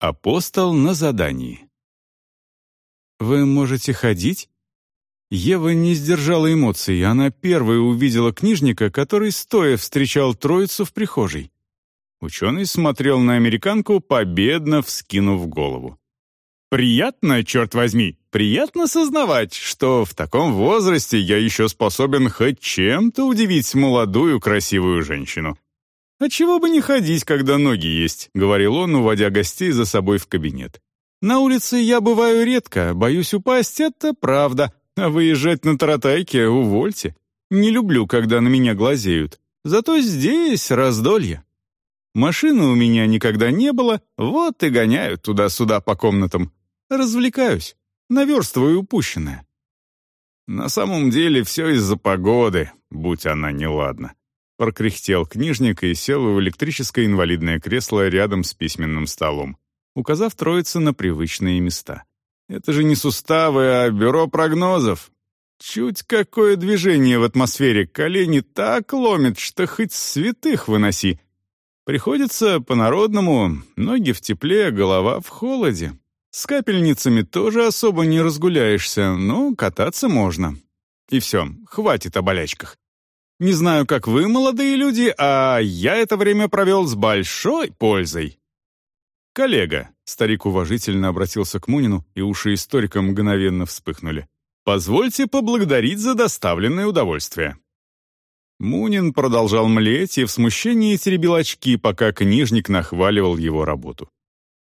Апостол на задании. «Вы можете ходить?» Ева не сдержала эмоций, она первой увидела книжника, который стоя встречал троицу в прихожей. Ученый смотрел на американку, победно вскинув голову. «Приятно, черт возьми, приятно сознавать, что в таком возрасте я еще способен хоть чем-то удивить молодую красивую женщину. «А чего бы не ходить, когда ноги есть», — говорил он, уводя гостей за собой в кабинет. «На улице я бываю редко, боюсь упасть, это правда, а выезжать на таратайке увольте. Не люблю, когда на меня глазеют. Зато здесь раздолье. Машины у меня никогда не было, вот и гоняют туда-сюда по комнатам. Развлекаюсь, наверстываю упущенное». На самом деле все из-за погоды, будь она неладна. Прокряхтел книжник и сел в электрическое инвалидное кресло рядом с письменным столом, указав троице на привычные места. «Это же не суставы, а бюро прогнозов. Чуть какое движение в атмосфере, колени так ломит, что хоть святых выноси. Приходится по-народному, ноги в тепле, голова в холоде. С капельницами тоже особо не разгуляешься, но кататься можно. И все, хватит о болячках. Не знаю, как вы, молодые люди, а я это время провел с большой пользой. «Коллега», — старик уважительно обратился к Мунину, и уши историка мгновенно вспыхнули. «Позвольте поблагодарить за доставленное удовольствие». Мунин продолжал млеть и в смущении теребил очки, пока книжник нахваливал его работу.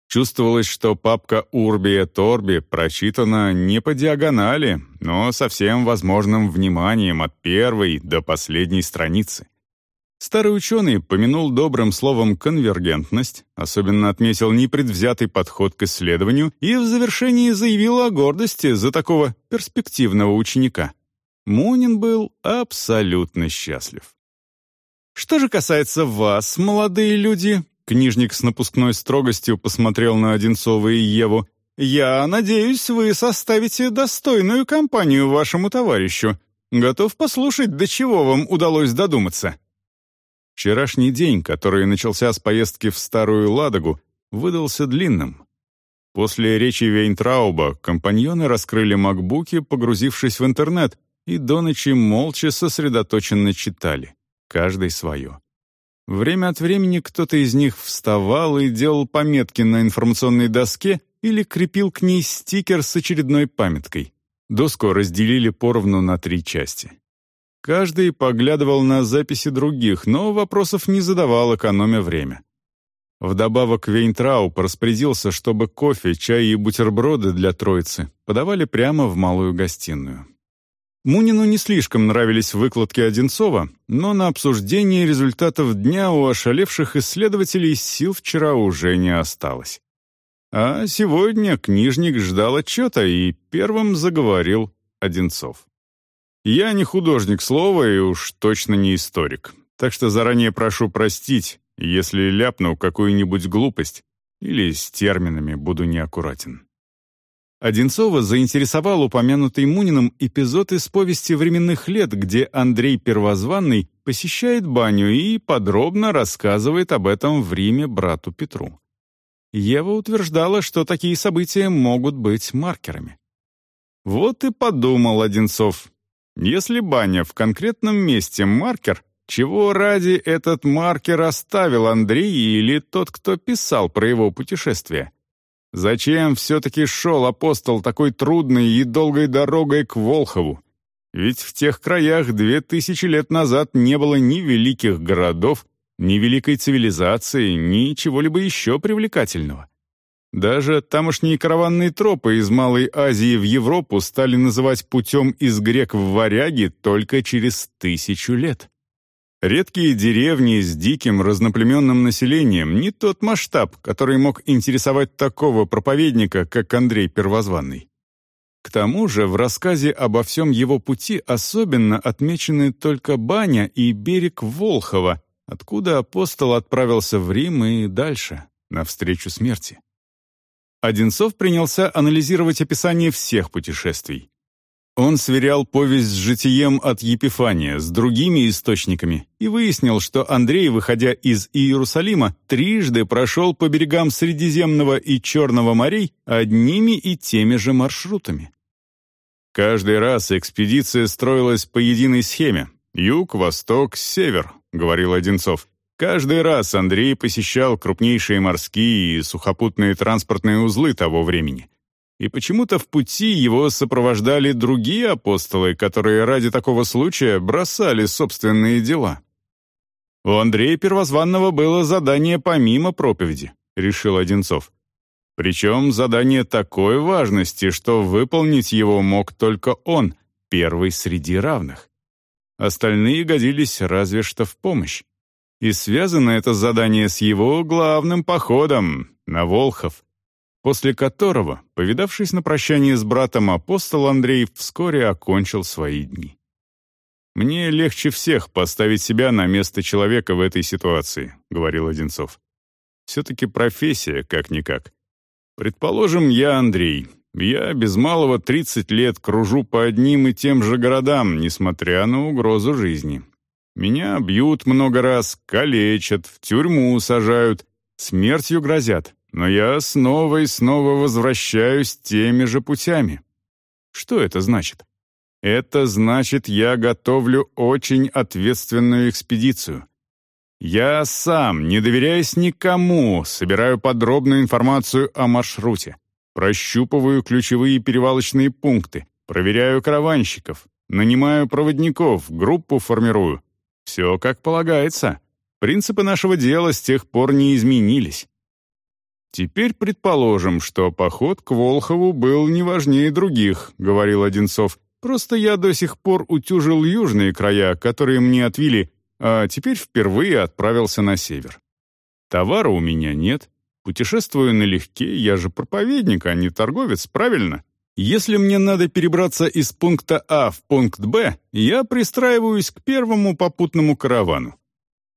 Чувствовалось, что папка «Урби Торби» прочитана не по диагонали, но со всем возможным вниманием от первой до последней страницы. Старый ученый помянул добрым словом конвергентность, особенно отметил непредвзятый подход к исследованию и в завершении заявил о гордости за такого перспективного ученика. Мунин был абсолютно счастлив. Что же касается вас, молодые люди, Книжник с напускной строгостью посмотрел на Одинцова и Еву. «Я надеюсь, вы составите достойную компанию вашему товарищу. Готов послушать, до чего вам удалось додуматься». Вчерашний день, который начался с поездки в Старую Ладогу, выдался длинным. После речи Вейнтрауба компаньоны раскрыли макбуки, погрузившись в интернет, и до ночи молча сосредоточенно читали, каждый свое. Время от времени кто-то из них вставал и делал пометки на информационной доске или крепил к ней стикер с очередной памяткой. Доску разделили поровну на три части. Каждый поглядывал на записи других, но вопросов не задавал, экономя время. Вдобавок Вейнтрауп распорядился, чтобы кофе, чай и бутерброды для троицы подавали прямо в малую гостиную. Мунину не слишком нравились выкладки Одинцова, но на обсуждение результатов дня у ошалевших исследователей сил вчера уже не осталось. А сегодня книжник ждал отчета и первым заговорил Одинцов. «Я не художник слова и уж точно не историк, так что заранее прошу простить, если ляпну какую-нибудь глупость или с терминами буду неаккуратен». Одинцова заинтересовал упомянутый Муниным эпизод из повести временных лет, где Андрей Первозванный посещает баню и подробно рассказывает об этом в Риме брату Петру. Ева утверждала, что такие события могут быть маркерами. Вот и подумал Одинцов. Если баня в конкретном месте маркер, чего ради этот маркер оставил Андрей или тот, кто писал про его путешествие? Зачем все-таки шел апостол такой трудной и долгой дорогой к Волхову? Ведь в тех краях две тысячи лет назад не было ни великих городов, ни великой цивилизации, ни чего-либо еще привлекательного. Даже тамошние караванные тропы из Малой Азии в Европу стали называть путем из грек в варяги только через тысячу лет. Редкие деревни с диким разноплеменным населением — не тот масштаб, который мог интересовать такого проповедника, как Андрей Первозванный. К тому же в рассказе обо всем его пути особенно отмечены только баня и берег Волхова, откуда апостол отправился в Рим и дальше, навстречу смерти. Одинцов принялся анализировать описание всех путешествий. Он сверял повесть с житием от Епифания с другими источниками и выяснил, что Андрей, выходя из Иерусалима, трижды прошел по берегам Средиземного и Черного морей одними и теми же маршрутами. Каждый раз экспедиция строилась по единой схеме — юг, восток, север, — говорил Одинцов. Каждый раз Андрей посещал крупнейшие морские и сухопутные транспортные узлы того времени — и почему-то в пути его сопровождали другие апостолы, которые ради такого случая бросали собственные дела. У Андрея Первозванного было задание помимо проповеди, решил Одинцов. Причем задание такой важности, что выполнить его мог только он, первый среди равных. Остальные годились разве что в помощь. И связано это задание с его главным походом на Волхов, после которого, повидавшись на прощание с братом, апостол Андрей вскоре окончил свои дни. «Мне легче всех поставить себя на место человека в этой ситуации», — говорил Одинцов. «Все-таки профессия, как-никак. Предположим, я Андрей. Я без малого 30 лет кружу по одним и тем же городам, несмотря на угрозу жизни. Меня бьют много раз, калечат, в тюрьму сажают, смертью грозят но я снова и снова возвращаюсь теми же путями. Что это значит? Это значит, я готовлю очень ответственную экспедицию. Я сам, не доверяясь никому, собираю подробную информацию о маршруте, прощупываю ключевые перевалочные пункты, проверяю караванщиков, нанимаю проводников, группу формирую. Все как полагается. Принципы нашего дела с тех пор не изменились. «Теперь предположим, что поход к Волхову был не важнее других», — говорил Одинцов. «Просто я до сих пор утюжил южные края, которые мне отвели, а теперь впервые отправился на север. Товара у меня нет, путешествую налегке, я же проповедник, а не торговец, правильно? Если мне надо перебраться из пункта А в пункт Б, я пристраиваюсь к первому попутному каравану.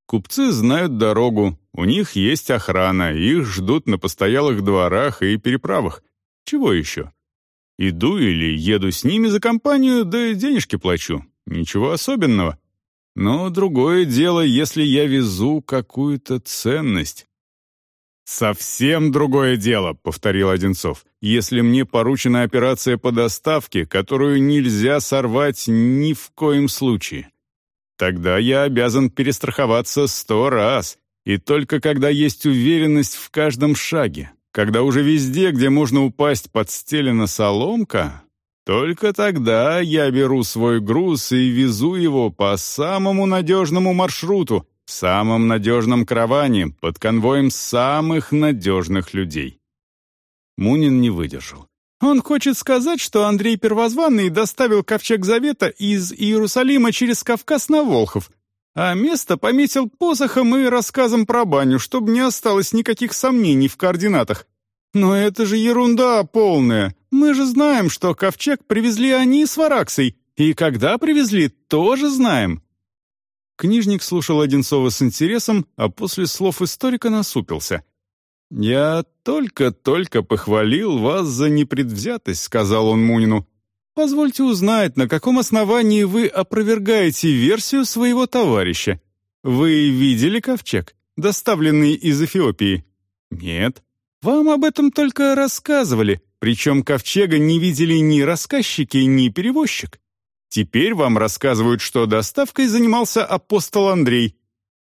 Купцы знают дорогу, у них есть охрана, их ждут на постоялых дворах и переправах. Чего еще? Иду или еду с ними за компанию, да денежки плачу. Ничего особенного. Но другое дело, если я везу какую-то ценность. «Совсем другое дело», — повторил Одинцов, «если мне поручена операция по доставке, которую нельзя сорвать ни в коем случае. Тогда я обязан перестраховаться сто раз, и только когда есть уверенность в каждом шаге, когда уже везде, где можно упасть, подстелена соломка, только тогда я беру свой груз и везу его по самому надежному маршруту, в самом надежном караване, под конвоем самых надежных людей. Мунин не выдержал. Он хочет сказать, что Андрей Первозванный доставил ковчег Завета из Иерусалима через Кавказ на Волхов, а место пометил посохом и рассказом про баню, чтобы не осталось никаких сомнений в координатах. Но это же ерунда полная. Мы же знаем, что ковчег привезли они с Вараксой, и когда привезли, тоже знаем. Книжник слушал Одинцова с интересом, а после слов историка насупился. «Я только-только похвалил вас за непредвзятость», — сказал он Мунину. «Позвольте узнать, на каком основании вы опровергаете версию своего товарища. Вы видели ковчег, доставленный из Эфиопии?» «Нет». «Вам об этом только рассказывали, причем ковчега не видели ни рассказчики, ни перевозчик. Теперь вам рассказывают, что доставкой занимался апостол Андрей.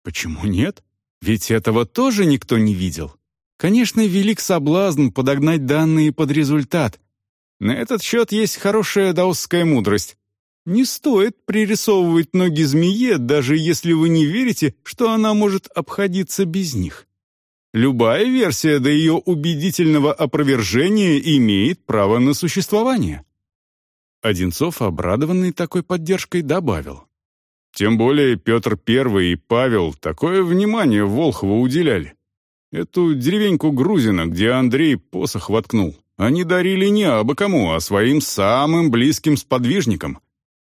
Почему нет? Ведь этого тоже никто не видел». Конечно, велик соблазн подогнать данные под результат. На этот счет есть хорошая даосская мудрость. Не стоит пририсовывать ноги змее, даже если вы не верите, что она может обходиться без них. Любая версия до ее убедительного опровержения имеет право на существование. Одинцов, обрадованный такой поддержкой, добавил. Тем более Петр I и Павел такое внимание Волхову уделяли. Эту деревеньку Грузина, где Андрей посох воткнул, они дарили не абы кому, а своим самым близким сподвижникам.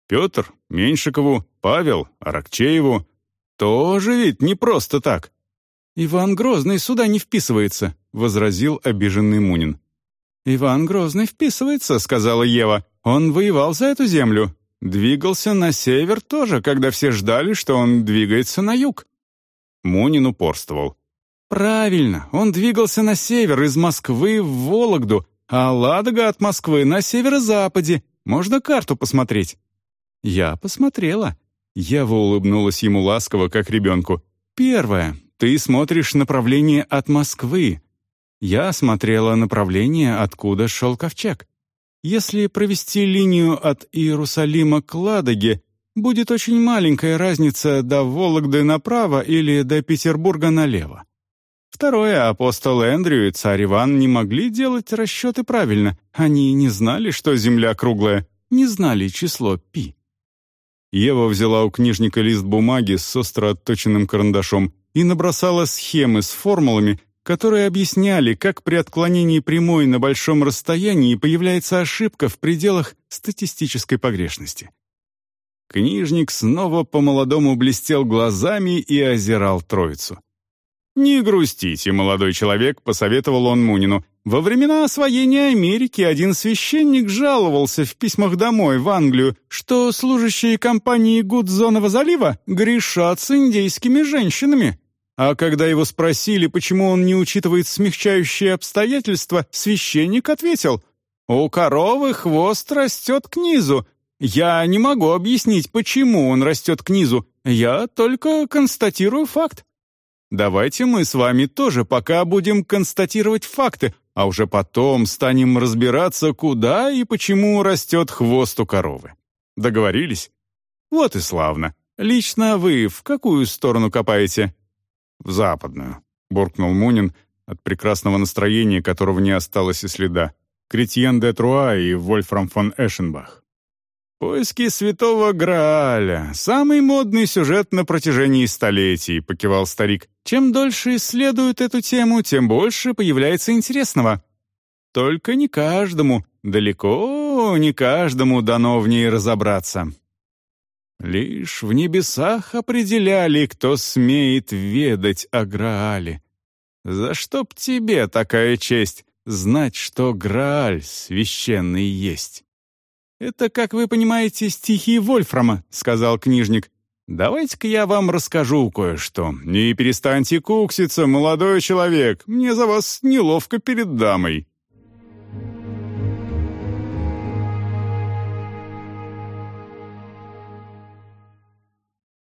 Петр, Меньшикову, Павел, Аракчееву. Тоже ведь не просто так. «Иван Грозный сюда не вписывается», — возразил обиженный Мунин. «Иван Грозный вписывается», — сказала Ева. Он воевал за эту землю, двигался на север тоже, когда все ждали, что он двигается на юг. Мунин упорствовал. Правильно, он двигался на север, из Москвы в Вологду, а Ладога от Москвы на северо-западе. Можно карту посмотреть. Я посмотрела. Ева улыбнулась ему ласково, как ребенку. Первое. Ты смотришь направление от Москвы. Я смотрела направление, откуда шел ковчег. Если провести линию от Иерусалима к Ладоге, будет очень маленькая разница до Вологды направо или до Петербурга налево. Второе, апостол Эндрю и царь Иван не могли делать расчеты правильно. Они не знали, что Земля круглая, не знали число пи. Ева взяла у книжника лист бумаги с остро отточенным карандашом и набросала схемы с формулами, которые объясняли, как при отклонении прямой на большом расстоянии появляется ошибка в пределах статистической погрешности. Книжник снова по-молодому блестел глазами и озирал троицу. «Не грустите, молодой человек», — посоветовал он Мунину. «Во времена освоения Америки один священник жаловался в письмах домой, в Англию, что служащие компании Гудзонова залива грешат с индейскими женщинами. А когда его спросили, почему он не учитывает смягчающие обстоятельства, священник ответил, «У коровы хвост растет к низу. Я не могу объяснить, почему он растет к низу. Я только констатирую факт. Давайте мы с вами тоже пока будем констатировать факты, а уже потом станем разбираться, куда и почему растет хвост у коровы. Договорились? Вот и славно. Лично вы в какую сторону копаете? В западную, буркнул Мунин, от прекрасного настроения которого не осталось и следа. Кретьен де Труа и Вольфрам фон Эшенбах. «Поиски святого Грааля — самый модный сюжет на протяжении столетий», — покивал старик. «Чем дольше исследуют эту тему, тем больше появляется интересного. Только не каждому, далеко не каждому дано в ней разобраться. Лишь в небесах определяли, кто смеет ведать о Граале. За что б тебе такая честь знать, что Грааль священный есть?» «Это, как вы понимаете, стихи Вольфрама», — сказал книжник. «Давайте-ка я вам расскажу кое-что. Не перестаньте кукситься, молодой человек, мне за вас неловко перед дамой».